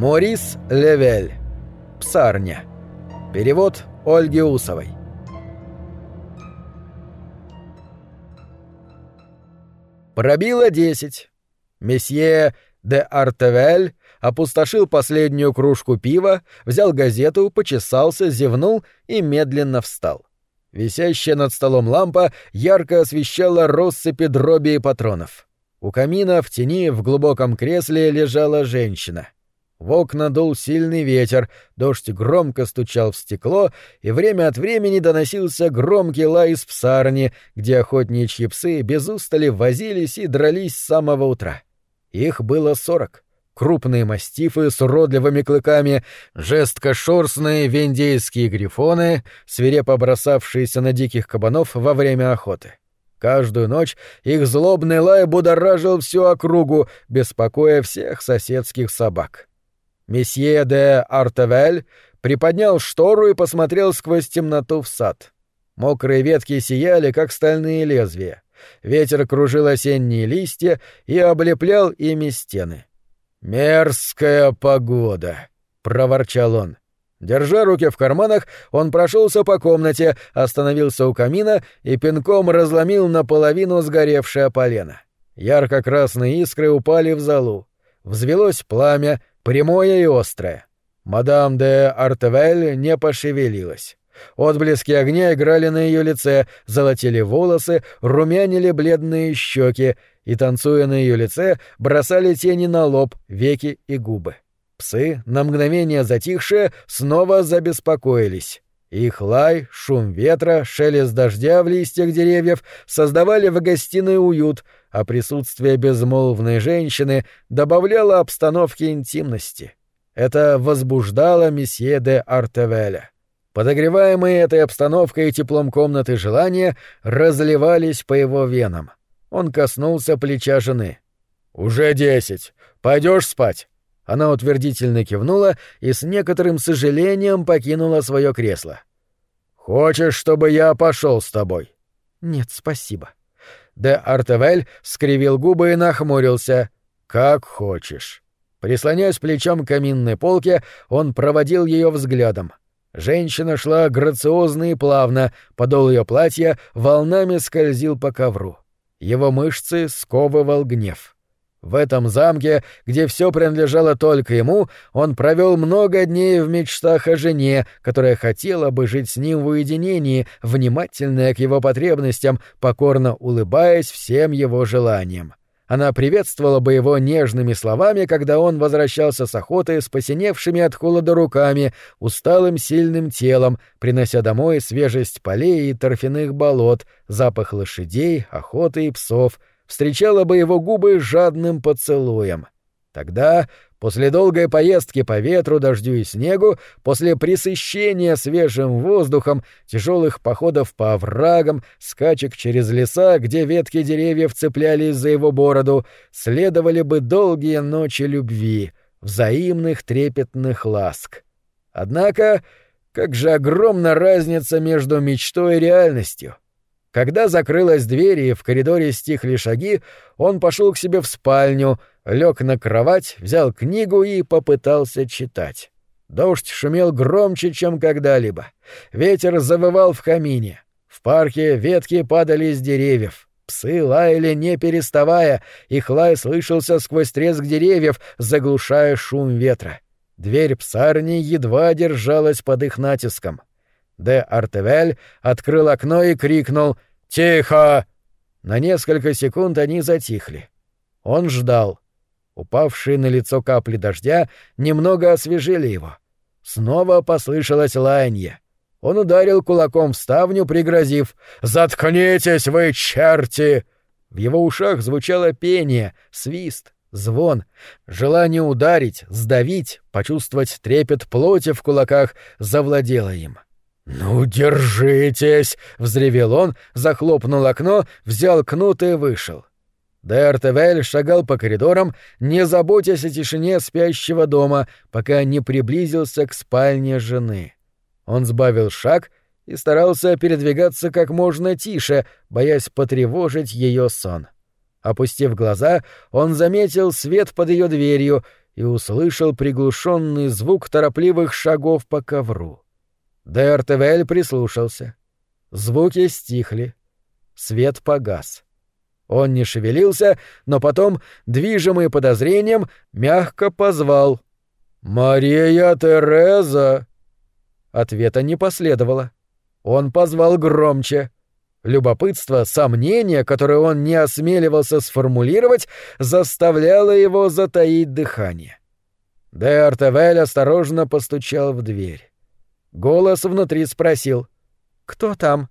Морис Левель. Псарня. Перевод Ольги Усовой. Пробило десять. Месье де Артевель опустошил последнюю кружку пива, взял газету, почесался, зевнул и медленно встал. Висящая над столом лампа ярко освещала россыпи дроби и патронов. У камина в тени в глубоком кресле лежала женщина. В окна дул сильный ветер, дождь громко стучал в стекло, и время от времени доносился громкий лай из псарни, где охотничьи псы без устали возились и дрались с самого утра. Их было сорок. Крупные мастифы с уродливыми клыками, жесткошерстные вендейские грифоны, свирепо бросавшиеся на диких кабанов во время охоты. Каждую ночь их злобный лай будоражил всю округу, беспокоя всех соседских собак. Месье де Артевель приподнял штору и посмотрел сквозь темноту в сад. Мокрые ветки сияли, как стальные лезвия. Ветер кружил осенние листья и облеплял ими стены. «Мерзкая погода!» — проворчал он. Держа руки в карманах, он прошелся по комнате, остановился у камина и пинком разломил наполовину сгоревшее полено. Ярко-красные искры упали в залу. Взвелось пламя, прямое и острое. Мадам де Артевель не пошевелилась. Отблески огня играли на ее лице, золотили волосы, румянили бледные щеки, и, танцуя на ее лице, бросали тени на лоб, веки и губы. Псы, на мгновение затихшие, снова забеспокоились. Их лай, шум ветра, шелест дождя в листьях деревьев создавали в гостиной уют, а присутствие безмолвной женщины добавляло обстановке интимности. Это возбуждало месье де Артевеля. Подогреваемые этой обстановкой и теплом комнаты желания разливались по его венам. Он коснулся плеча жены. «Уже десять. Пойдешь спать?» Она утвердительно кивнула и с некоторым сожалением покинула свое кресло. «Хочешь, чтобы я пошел с тобой?» «Нет, спасибо». Де Артевель скривил губы и нахмурился. «Как хочешь». Прислонясь плечом к каминной полке, он проводил ее взглядом. Женщина шла грациозно и плавно, подол ее платья волнами скользил по ковру. Его мышцы сковывал гнев. В этом замке, где все принадлежало только ему, он провел много дней в мечтах о жене, которая хотела бы жить с ним в уединении, внимательная к его потребностям, покорно улыбаясь всем его желаниям. Она приветствовала бы его нежными словами, когда он возвращался с охоты с посиневшими от холода руками, усталым сильным телом, принося домой свежесть полей и торфяных болот, запах лошадей, охоты и псов — встречала бы его губы жадным поцелуем. Тогда, после долгой поездки по ветру, дождю и снегу, после присыщения свежим воздухом, тяжелых походов по оврагам, скачек через леса, где ветки деревьев цеплялись за его бороду, следовали бы долгие ночи любви, взаимных трепетных ласк. Однако, как же огромна разница между мечтой и реальностью — когда закрылась дверь и в коридоре стихли шаги, он пошел к себе в спальню, лег на кровать, взял книгу и попытался читать. Дождь шумел громче, чем когда-либо. Ветер завывал в камине. В парке ветки падали с деревьев. Псы лаяли не переставая, их лай слышался сквозь треск деревьев, заглушая шум ветра. Дверь псарни едва держалась под их натиском. Де Артевель открыл окно и крикнул «Тихо!». На несколько секунд они затихли. Он ждал. Упавшие на лицо капли дождя немного освежили его. Снова послышалось лаянье. Он ударил кулаком в ставню, пригрозив «Заткнитесь вы, черти!». В его ушах звучало пение, свист, звон. Желание ударить, сдавить, почувствовать трепет плоти в кулаках завладело им. — «Ну, держитесь!» — взревел он, захлопнул окно, взял кнут и вышел. Д'Артевель шагал по коридорам, не заботясь о тишине спящего дома, пока не приблизился к спальне жены. Он сбавил шаг и старался передвигаться как можно тише, боясь потревожить ее сон. Опустив глаза, он заметил свет под ее дверью и услышал приглушенный звук торопливых шагов по ковру. Д'Артевель прислушался. Звуки стихли. Свет погас. Он не шевелился, но потом, движимый подозрением, мягко позвал. «Мария Тереза!» Ответа не последовало. Он позвал громче. Любопытство, сомнение, которое он не осмеливался сформулировать, заставляло его затаить дыхание. Де Артевель осторожно постучал в дверь. Голос внутри спросил. «Кто там?»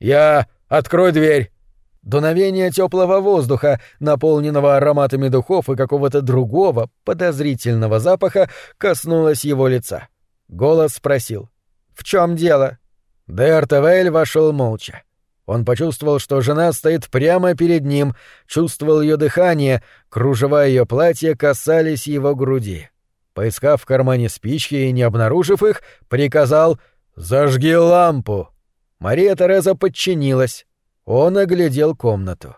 «Я! Открой дверь!» Дуновение теплого воздуха, наполненного ароматами духов и какого-то другого, подозрительного запаха, коснулось его лица. Голос спросил. «В чем дело?» Де Артевель вошел молча. Он почувствовал, что жена стоит прямо перед ним, чувствовал ее дыхание, кружева ее платья касались его груди. Поискав в кармане спички и не обнаружив их, приказал «Зажги лампу!». Мария Тереза подчинилась. Он оглядел комнату.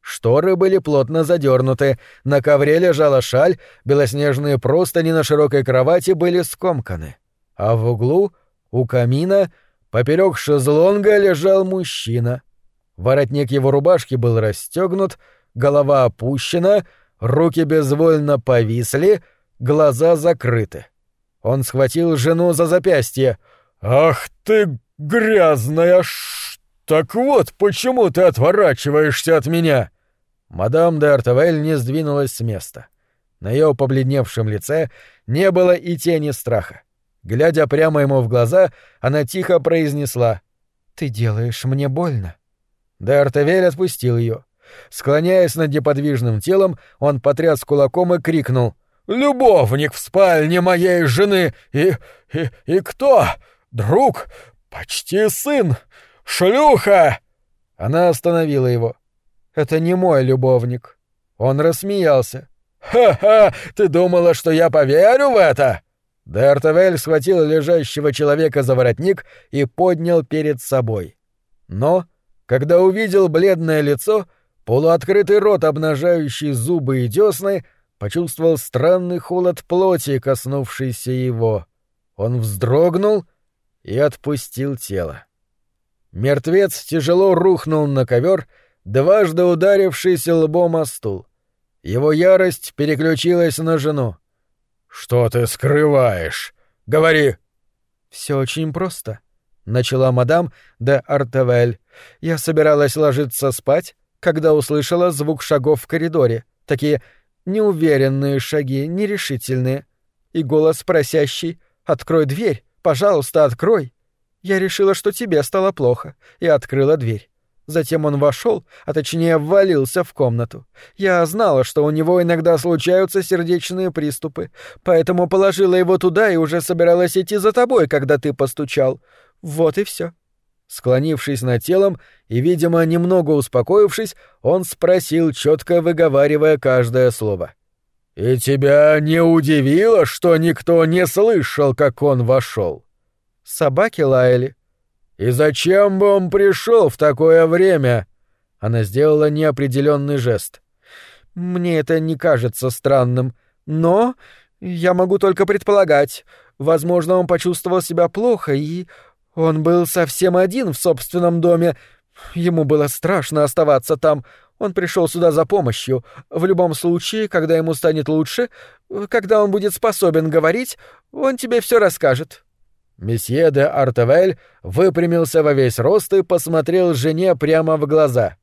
Шторы были плотно задернуты, на ковре лежала шаль, белоснежные простыни на широкой кровати были скомканы. А в углу, у камина, поперек шезлонга лежал мужчина. Воротник его рубашки был расстегнут, голова опущена, руки безвольно повисли, глаза закрыты. Он схватил жену за запястье. «Ах ты, грязная ш... Так вот, почему ты отворачиваешься от меня?» Мадам де Артевель не сдвинулась с места. На ее побледневшем лице не было и тени страха. Глядя прямо ему в глаза, она тихо произнесла «Ты делаешь мне больно». Де Артевель отпустил ее. Склоняясь над неподвижным телом, он потряс кулаком и крикнул «Любовник в спальне моей жены! И... и... и кто? Друг? Почти сын! Шлюха!» Она остановила его. «Это не мой любовник». Он рассмеялся. «Ха-ха! Ты думала, что я поверю в это?» Д'Артевель схватил лежащего человека за воротник и поднял перед собой. Но, когда увидел бледное лицо, полуоткрытый рот, обнажающий зубы и десны, почувствовал странный холод плоти, коснувшийся его. Он вздрогнул и отпустил тело. Мертвец тяжело рухнул на ковер, дважды ударившийся лбом о стул. Его ярость переключилась на жену. «Что ты скрываешь? Говори!» «Все очень просто», — начала мадам де Артевель. «Я собиралась ложиться спать, когда услышала звук шагов в коридоре, такие неуверенные шаги, нерешительные, и голос просящий «Открой дверь, пожалуйста, открой!» Я решила, что тебе стало плохо, и открыла дверь. Затем он вошел, а точнее ввалился в комнату. Я знала, что у него иногда случаются сердечные приступы, поэтому положила его туда и уже собиралась идти за тобой, когда ты постучал. Вот и все. Склонившись над телом и, видимо, немного успокоившись, он спросил, четко выговаривая каждое слово. «И тебя не удивило, что никто не слышал, как он вошел? Собаки лаяли. «И зачем бы он пришел в такое время?» Она сделала неопределенный жест. «Мне это не кажется странным, но я могу только предполагать. Возможно, он почувствовал себя плохо, и он был совсем один в собственном доме. Ему было страшно оставаться там. Он пришел сюда за помощью. В любом случае, когда ему станет лучше, когда он будет способен говорить, он тебе все расскажет». Месье де Артевель выпрямился во весь рост и посмотрел жене прямо в глаза.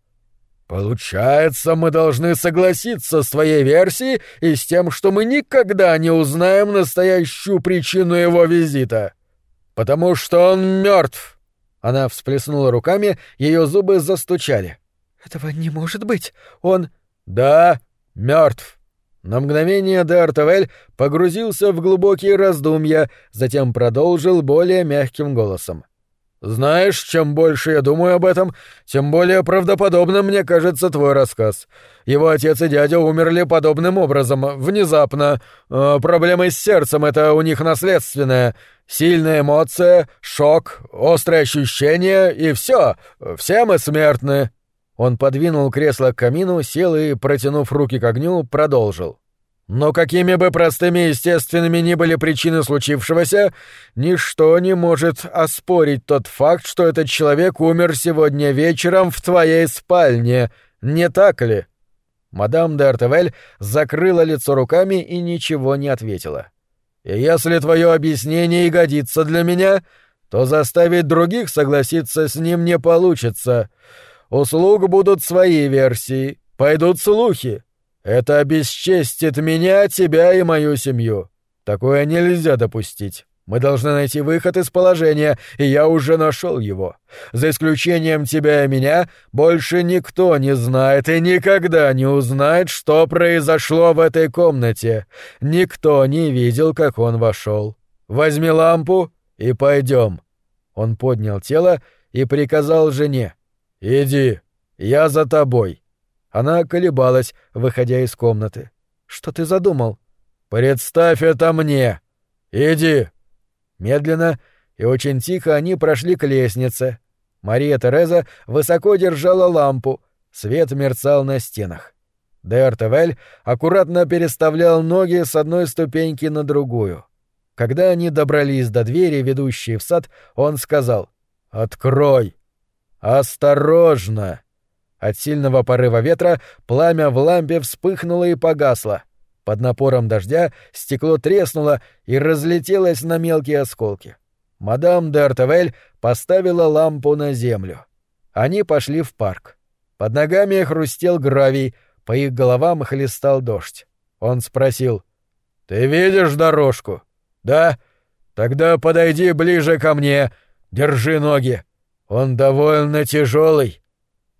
«Получается, мы должны согласиться с твоей версией и с тем, что мы никогда не узнаем настоящую причину его визита. Потому что он мертв. Она всплеснула руками, ее зубы застучали. «Этого не может быть. Он...» «Да, мертв. На мгновение Д'Артовель погрузился в глубокие раздумья, затем продолжил более мягким голосом. «Знаешь, чем больше я думаю об этом, тем более правдоподобным мне кажется твой рассказ. Его отец и дядя умерли подобным образом, внезапно. Э, проблемы с сердцем — это у них наследственное. Сильная эмоция, шок, острое ощущение и все. Все мы смертны». Он подвинул кресло к камину, сел и, протянув руки к огню, продолжил. Но какими бы простыми и естественными ни были причины случившегося, ничто не может оспорить тот факт, что этот человек умер сегодня вечером в твоей спальне, не так ли?» Мадам де Артевель закрыла лицо руками и ничего не ответила. «И если твое объяснение и годится для меня, то заставить других согласиться с ним не получится. У слуг будут свои версии, пойдут слухи. Это обесчестит меня, тебя и мою семью. Такое нельзя допустить. Мы должны найти выход из положения, и я уже нашел его. За исключением тебя и меня, больше никто не знает и никогда не узнает, что произошло в этой комнате. Никто не видел, как он вошел. Возьми лампу и пойдем. Он поднял тело и приказал жене. «Иди, я за тобой». Она колебалась, выходя из комнаты. «Что ты задумал?» «Представь это мне! Иди!» Медленно и очень тихо они прошли к лестнице. Мария Тереза высоко держала лампу, свет мерцал на стенах. Д'Артевель аккуратно переставлял ноги с одной ступеньки на другую. Когда они добрались до двери, ведущей в сад, он сказал «Открой!» «Осторожно!» От сильного порыва ветра пламя в лампе вспыхнуло и погасло. Под напором дождя стекло треснуло и разлетелось на мелкие осколки. Мадам де Артевель поставила лампу на землю. Они пошли в парк. Под ногами хрустел гравий, по их головам хлестал дождь. Он спросил. «Ты видишь дорожку?» «Да? Тогда подойди ближе ко мне. Держи ноги. Он довольно тяжелый.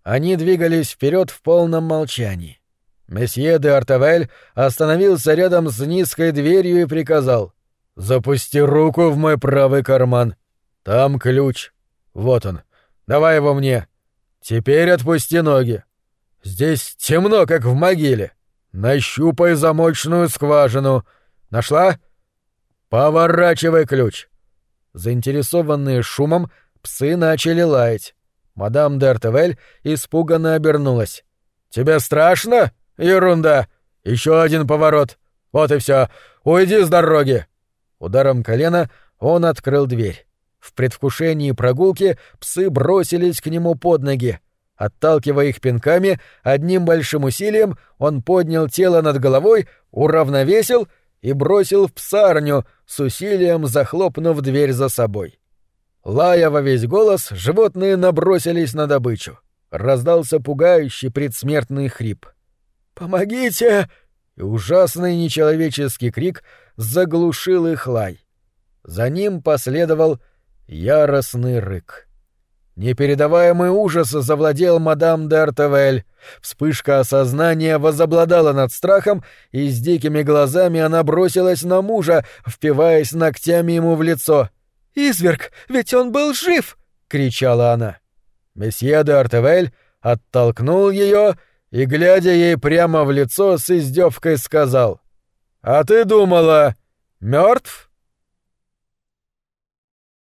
Они двигались вперед в полном молчании. Месье де Артавель остановился рядом с низкой дверью и приказал «Запусти руку в мой правый карман. Там ключ. Вот он. Давай его мне. Теперь отпусти ноги. Здесь темно, как в могиле. Нащупай замочную скважину. Нашла? Поворачивай ключ». Заинтересованные шумом, псы начали лаять. Мадам Д'Артевель испуганно обернулась. «Тебе страшно? Ерунда! Еще один поворот. Вот и все. Уйди с дороги!» Ударом колена он открыл дверь. В предвкушении прогулки псы бросились к нему под ноги. Отталкивая их пинками, одним большим усилием он поднял тело над головой, уравновесил и бросил в псарню, с усилием захлопнув дверь за собой. Лая во весь голос, животные набросились на добычу. Раздался пугающий предсмертный хрип. «Помогите!» И ужасный нечеловеческий крик заглушил их лай. За ним последовал яростный рык. Непередаваемый ужас завладел мадам де Артевель. Вспышка осознания возобладала над страхом, и с дикими глазами она бросилась на мужа, впиваясь ногтями ему в лицо — «Изверг, ведь он был жив!» — кричала она. Месье де Артевель оттолкнул ее и, глядя ей прямо в лицо, с издевкой сказал. «А ты думала, мертв?»